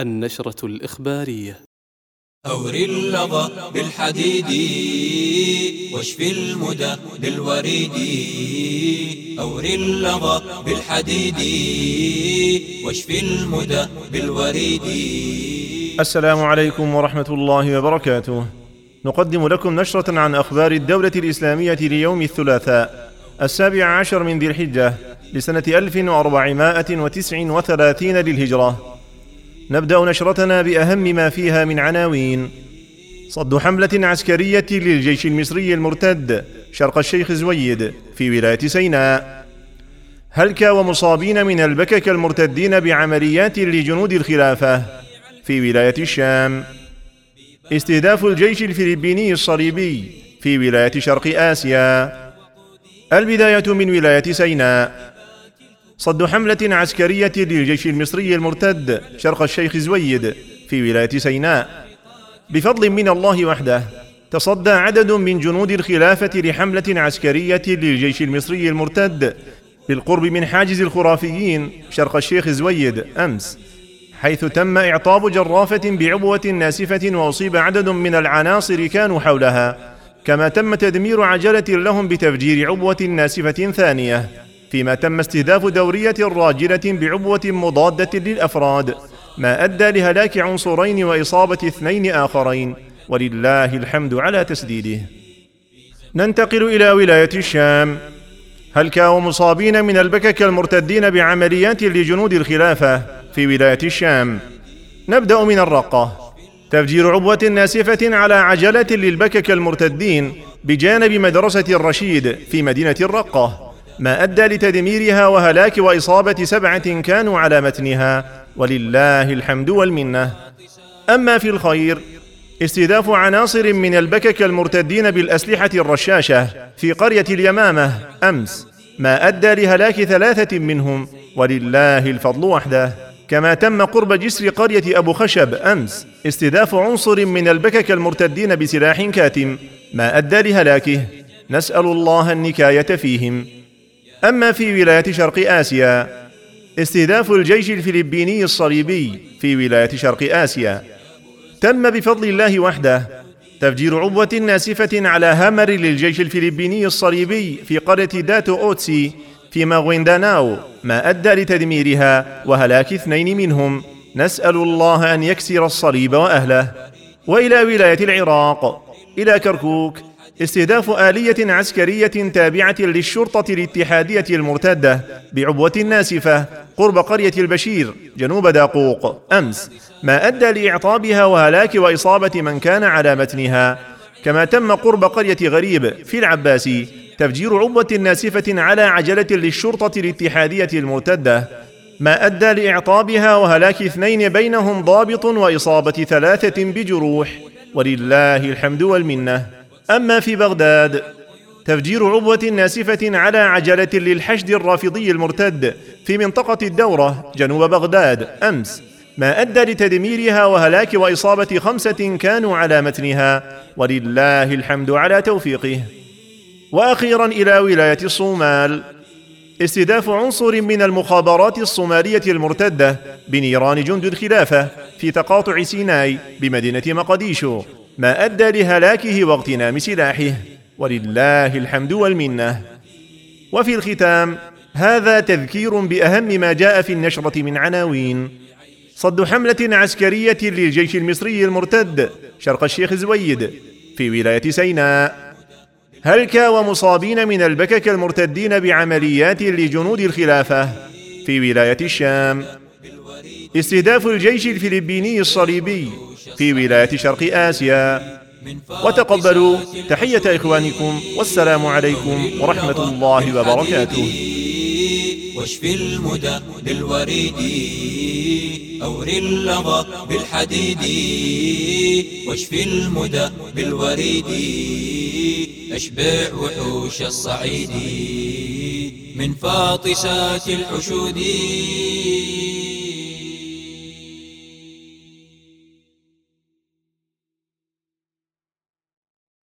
النشرة الإخبارية أور اللظى بالحديد واشف المدى بالوريد أور اللظى بالحديد واشف المدى بالوريد السلام عليكم ورحمة الله وبركاته. نقدم لكم نشرة عن أخبار الدولة الإسلامية ليوم الثلاثاء السابع عشر من ذي الحجة لسنة 1439 للهجرة. نبدأ نشرتنا بأهم ما فيها من عناوين. صد حملة عسكرية للجيش المصري المرتد شرق الشيخ زويد في ولاية سيناء. هلك ومصابين من البكك المرتدين بعمليات لجنود الخلافة في ولاية الشام. استهداف الجيش الفلبيني الصليبي في ولاية شرق آسيا. البداية من ولاية سيناء. صد حملة عسكرية للجيش المصري المرتد شرق الشيخ زويد في ولاية سيناء. بفضل من الله وحده تصدى عدد من جنود الخلافة لحملة عسكرية للجيش المصري المرتد بالقرب من حاجز الخرافيين شرق الشيخ زويد أمس حيث تم إعطاب جرافة بعبوة ناسفة وأصيب عدد من العناصر كانوا حولها كما تم تدمير عجلة لهم بتفجير عبوة ناسفة ثانية فيما تم استهداف دورية راجلة بعبوة مضادة للأفراد ما أدى لهلاك عنصرين وإصابة اثنين آخرين. ولله الحمد على تسديده. ننتقل إلى ولاية الشام. هلك ومصابين من البكك المرتدين بعمليات لجنود الخلافة في ولاية الشام؟ نبدأ من الرقة. تفجير عبوة ناسفة على عجلة للبكك المرتدين بجانب مدرسة الرشيد في مدينة الرقة. ما أدى لتدميرها وهلاك وإصابة سبعة كانوا على متنها ولله الحمد والمنة. أما في الخير استهداف عناصر من البكك المرتدين بالأسلحة الرشاشة في قرية اليمامة أمس ما أدى لهلاك ثلاثة منهم ولله الفضل وحده. كما تم قرب جسر قرية أبو خشب أمس استهداف عنصر من البكك المرتدين بسلاح كاتم ما أدى لهلاكه. نسأل الله النكاية فيهم. أما في ولاية شرق آسيا استهداف الجيش الفلبيني الصليبي في ولاية شرق آسيا تم بفضل الله وحده تفجير عبوة ناسفة على هامر للجيش الفلبيني الصليبي في قرية داتو أوتسي في ماغوينداناو ما أدى لتدميرها وهلاك اثنين منهم. نسأل الله أن يكسر الصليب وأهله. وإلى ولاية العراق إلى كركوك. استهداف آلية عسكرية تابعة للشرطة الاتحادية المرتدة بعبوة ناسفة قرب قرية البشير جنوب داقوق. أمس ما أدى لإعطابها وهلاك وإصابة من كان على متنها. كما تم قرب قرية غريب في العباسي تفجير عبوة ناسفة على عجلة للشرطة الاتحادية المرتدة. ما أدى لإعطابها وهلاك اثنين بينهم ضابط وإصابة ثلاثة بجروح. ولله الحمد والمنة. أما في بغداد تفجير عبوة ناسفة على عجلة للحشد الرافضي المرتد في منطقة الدورة جنوب بغداد أمس ما أدى لتدميرها وهلاك وإصابة خمسة كانوا على متنها ولله الحمد على توفيقه. وأخيرا إلى ولاية الصومال استهداف عنصر من المخابرات الصومالية المرتدة بنيران جند الخلافة في تقاطع سيناي بمدينة مقديشو. ما أدى لهلاكه واغتنام سلاحه ولله الحمد والمنة. وفي الختام هذا تذكير بأهم ما جاء في النشرة من عناوين. صد حملة عسكرية للجيش المصري المرتد شرق الشيخ زويد في ولاية سيناء. هلك ومصابين من البكك المرتدين بعمليات لجنود الخلافة في ولاية الشام؟ استهداف الجيش الفلبيني الصليبي ولاية شرق آسيا. وتقبلوا. تحية إخوانكم. والسلام عليكم ورحمة الله وبركاته. واشف المدى بالوريد. أور اللظى بالحديد. واشف المدى بالوريد. أشبع وحوش الصعيد. من فاطسات الحشود.